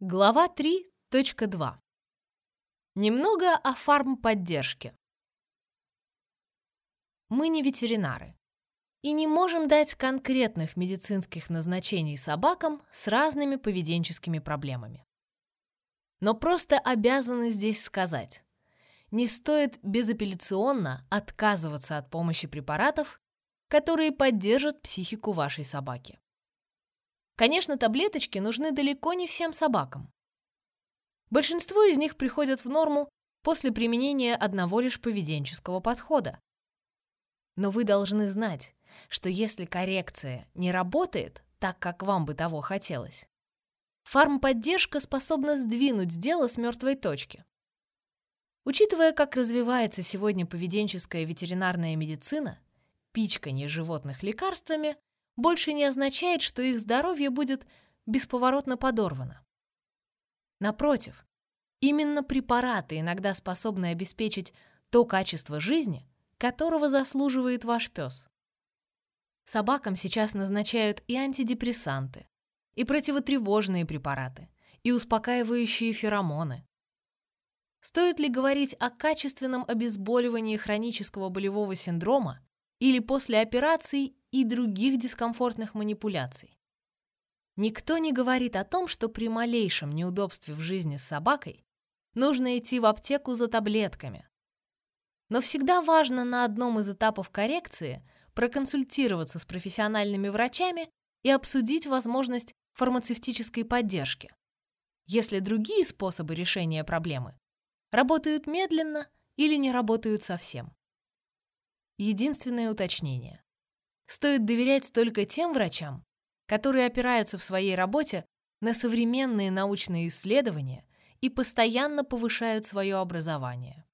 Глава 3.2. Немного о фармподдержке. Мы не ветеринары и не можем дать конкретных медицинских назначений собакам с разными поведенческими проблемами. Но просто обязаны здесь сказать, не стоит безапелляционно отказываться от помощи препаратов, которые поддержат психику вашей собаки. Конечно, таблеточки нужны далеко не всем собакам. Большинство из них приходят в норму после применения одного лишь поведенческого подхода. Но вы должны знать, что если коррекция не работает так, как вам бы того хотелось, фармподдержка способна сдвинуть дело с мертвой точки. Учитывая, как развивается сегодня поведенческая ветеринарная медицина, пичканье животных лекарствами больше не означает, что их здоровье будет бесповоротно подорвано. Напротив, именно препараты иногда способны обеспечить то качество жизни, которого заслуживает ваш пес. Собакам сейчас назначают и антидепрессанты, и противотревожные препараты, и успокаивающие феромоны. Стоит ли говорить о качественном обезболивании хронического болевого синдрома или после операций и других дискомфортных манипуляций. Никто не говорит о том, что при малейшем неудобстве в жизни с собакой нужно идти в аптеку за таблетками. Но всегда важно на одном из этапов коррекции проконсультироваться с профессиональными врачами и обсудить возможность фармацевтической поддержки. Если другие способы решения проблемы работают медленно или не работают совсем. Единственное уточнение. Стоит доверять только тем врачам, которые опираются в своей работе на современные научные исследования и постоянно повышают свое образование.